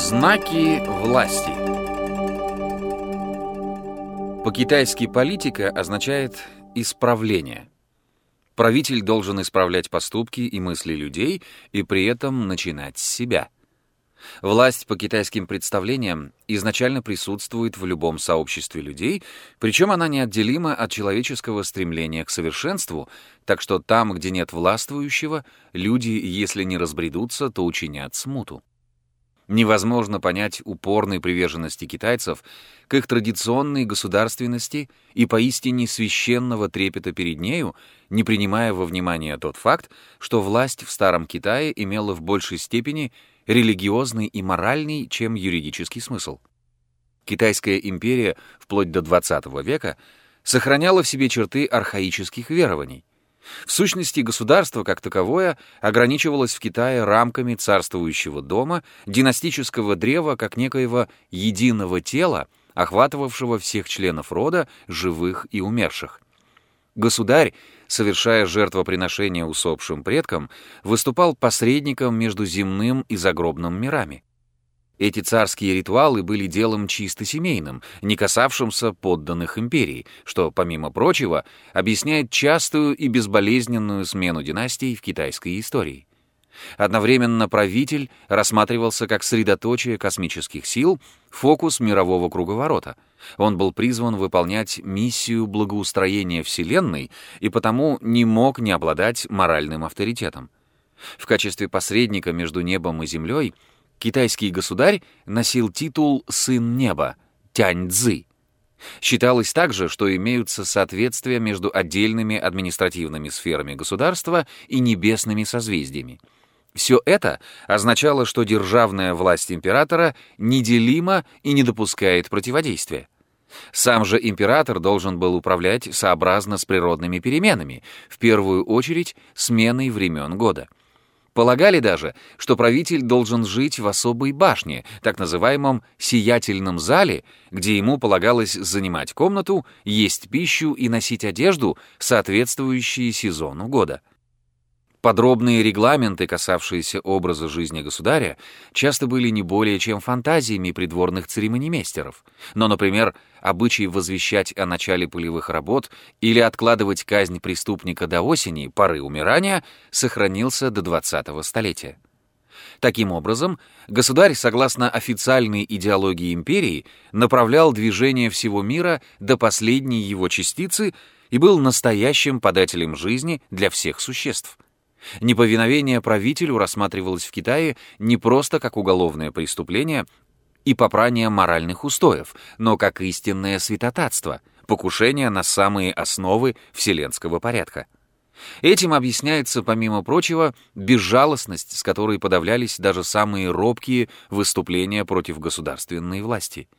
Знаки власти По-китайски политика означает «исправление». Правитель должен исправлять поступки и мысли людей и при этом начинать с себя. Власть по китайским представлениям изначально присутствует в любом сообществе людей, причем она неотделима от человеческого стремления к совершенству, так что там, где нет властвующего, люди, если не разбредутся, то учинят смуту. Невозможно понять упорной приверженности китайцев к их традиционной государственности и поистине священного трепета перед нею, не принимая во внимание тот факт, что власть в Старом Китае имела в большей степени религиозный и моральный, чем юридический смысл. Китайская империя вплоть до XX века сохраняла в себе черты архаических верований, в сущности, государство как таковое ограничивалось в Китае рамками царствующего дома, династического древа как некоего единого тела, охватывавшего всех членов рода, живых и умерших. Государь, совершая жертвоприношение усопшим предкам, выступал посредником между земным и загробным мирами. Эти царские ритуалы были делом чисто семейным, не касавшимся подданных империи, что, помимо прочего, объясняет частую и безболезненную смену династий в китайской истории. Одновременно правитель рассматривался как средоточие космических сил, фокус мирового круговорота. Он был призван выполнять миссию благоустроения Вселенной и потому не мог не обладать моральным авторитетом. В качестве посредника между небом и землей — Китайский государь носил титул «Сын неба» — Тянь-Цзы. Считалось также, что имеются соответствия между отдельными административными сферами государства и небесными созвездиями. Все это означало, что державная власть императора неделима и не допускает противодействия. Сам же император должен был управлять сообразно с природными переменами, в первую очередь сменой времен года — Полагали даже, что правитель должен жить в особой башне, так называемом «сиятельном зале», где ему полагалось занимать комнату, есть пищу и носить одежду, соответствующие сезону года. Подробные регламенты, касавшиеся образа жизни государя, часто были не более чем фантазиями придворных церемонимейстеров. Но, например, обычай возвещать о начале полевых работ или откладывать казнь преступника до осени, поры умирания, сохранился до 20-го столетия. Таким образом, государь, согласно официальной идеологии империи, направлял движение всего мира до последней его частицы и был настоящим подателем жизни для всех существ — Неповиновение правителю рассматривалось в Китае не просто как уголовное преступление и попрание моральных устоев, но как истинное святотатство, покушение на самые основы вселенского порядка. Этим объясняется, помимо прочего, безжалостность, с которой подавлялись даже самые робкие выступления против государственной власти —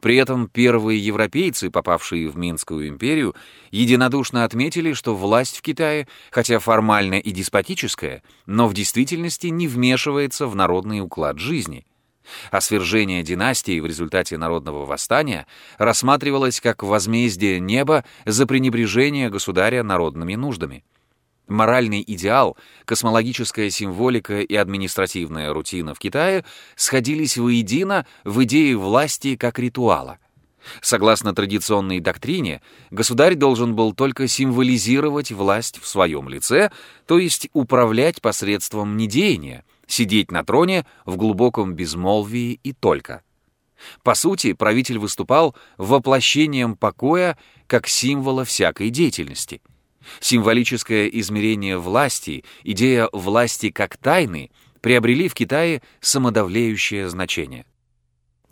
при этом первые европейцы, попавшие в Минскую империю, единодушно отметили, что власть в Китае, хотя формально и деспотическая, но в действительности не вмешивается в народный уклад жизни. А свержение династии в результате народного восстания рассматривалось как возмездие неба за пренебрежение государя народными нуждами. Моральный идеал, космологическая символика и административная рутина в Китае сходились воедино в идее власти как ритуала. Согласно традиционной доктрине, государь должен был только символизировать власть в своем лице, то есть управлять посредством недеяния, сидеть на троне в глубоком безмолвии и только. По сути, правитель выступал воплощением покоя как символа всякой деятельности — Символическое измерение власти, идея власти как тайны приобрели в Китае самодавлеющее значение.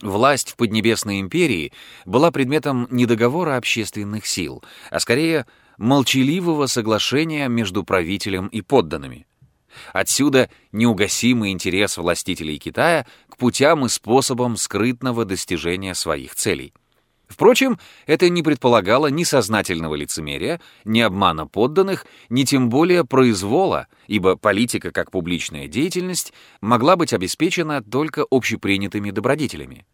Власть в Поднебесной империи была предметом не договора общественных сил, а скорее молчаливого соглашения между правителем и подданными. Отсюда неугасимый интерес властителей Китая к путям и способам скрытного достижения своих целей. Впрочем, это не предполагало ни сознательного лицемерия, ни обмана подданных, ни тем более произвола, ибо политика как публичная деятельность могла быть обеспечена только общепринятыми добродетелями.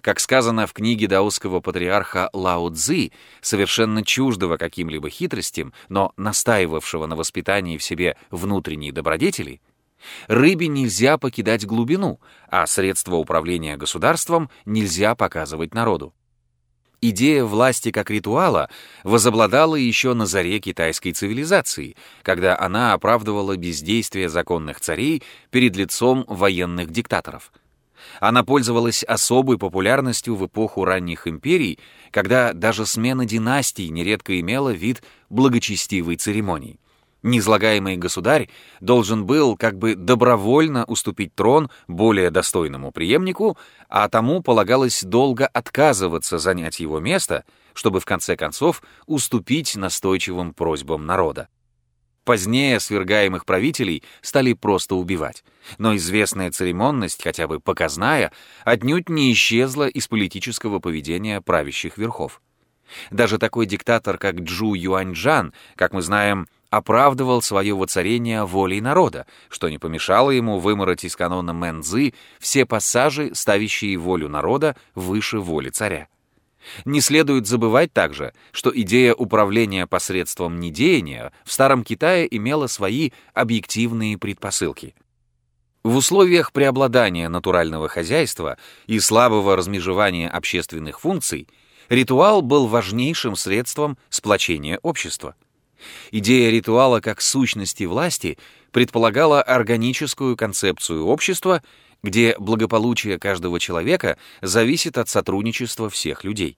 Как сказано в книге даосского патриарха Лао Цзы, совершенно чуждого каким-либо хитростям, но настаивавшего на воспитании в себе внутренней добродетели, Рыбе нельзя покидать глубину, а средства управления государством нельзя показывать народу. Идея власти как ритуала возобладала еще на заре китайской цивилизации, когда она оправдывала бездействие законных царей перед лицом военных диктаторов. Она пользовалась особой популярностью в эпоху ранних империй, когда даже смена династий нередко имела вид благочестивой церемонии. Низлагаемый государь должен был как бы добровольно уступить трон более достойному преемнику, а тому полагалось долго отказываться занять его место, чтобы в конце концов уступить настойчивым просьбам народа. Позднее свергаемых правителей стали просто убивать, но известная церемонность, хотя бы показная, отнюдь не исчезла из политического поведения правящих верхов. Даже такой диктатор, как Джу Юаньчжан, как мы знаем, оправдывал свое воцарение волей народа, что не помешало ему вымороть из канона Мэнзы все пассажи, ставящие волю народа выше воли царя. Не следует забывать также, что идея управления посредством недеяния в Старом Китае имела свои объективные предпосылки. В условиях преобладания натурального хозяйства и слабого размежевания общественных функций ритуал был важнейшим средством сплочения общества. Идея ритуала как сущности власти предполагала органическую концепцию общества, где благополучие каждого человека зависит от сотрудничества всех людей.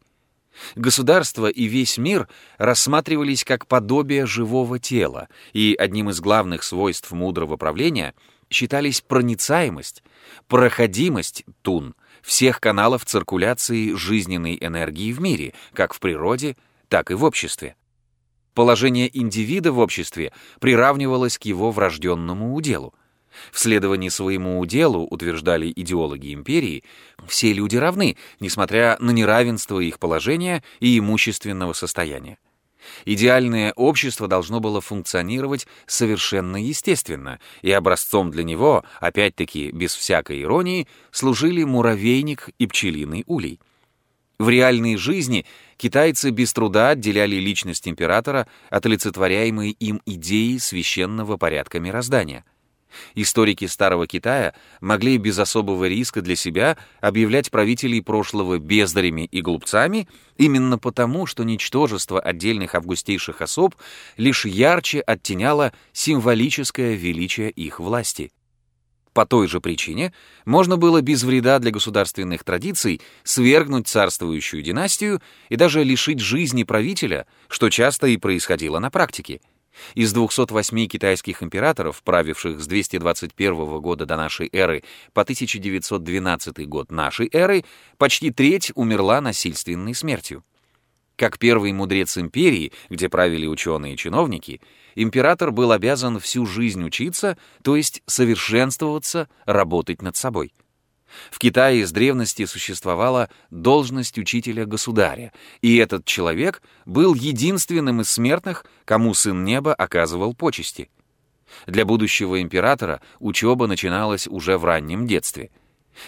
Государство и весь мир рассматривались как подобие живого тела, и одним из главных свойств мудрого правления считались проницаемость, проходимость тун всех каналов циркуляции жизненной энергии в мире, как в природе, так и в обществе. Положение индивида в обществе приравнивалось к его врожденному уделу. В следовании своему уделу, утверждали идеологи империи, все люди равны, несмотря на неравенство их положения и имущественного состояния. Идеальное общество должно было функционировать совершенно естественно, и образцом для него, опять-таки без всякой иронии, служили муравейник и пчелиный улей. В реальной жизни китайцы без труда отделяли личность императора от олицетворяемой им идеи священного порядка мироздания. Историки Старого Китая могли без особого риска для себя объявлять правителей прошлого бездарями и глупцами именно потому, что ничтожество отдельных августейших особ лишь ярче оттеняло символическое величие их власти. По той же причине можно было без вреда для государственных традиций свергнуть царствующую династию и даже лишить жизни правителя, что часто и происходило на практике. Из 208 китайских императоров, правивших с 221 года до нашей эры по 1912 год нашей эры, почти треть умерла насильственной смертью. Как первый мудрец империи, где правили ученые и чиновники, император был обязан всю жизнь учиться, то есть совершенствоваться, работать над собой. В Китае с древности существовала должность учителя-государя, и этот человек был единственным из смертных, кому Сын Неба оказывал почести. Для будущего императора учеба начиналась уже в раннем детстве —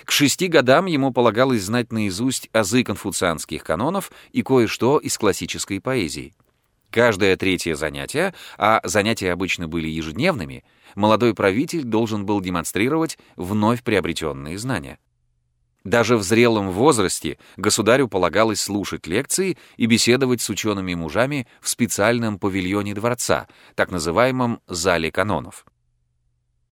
к шести годам ему полагалось знать наизусть азы конфуцианских канонов и кое-что из классической поэзии. Каждое третье занятие, а занятия обычно были ежедневными, молодой правитель должен был демонстрировать вновь приобретенные знания. Даже в зрелом возрасте государю полагалось слушать лекции и беседовать с учеными мужами в специальном павильоне дворца, так называемом «зале канонов».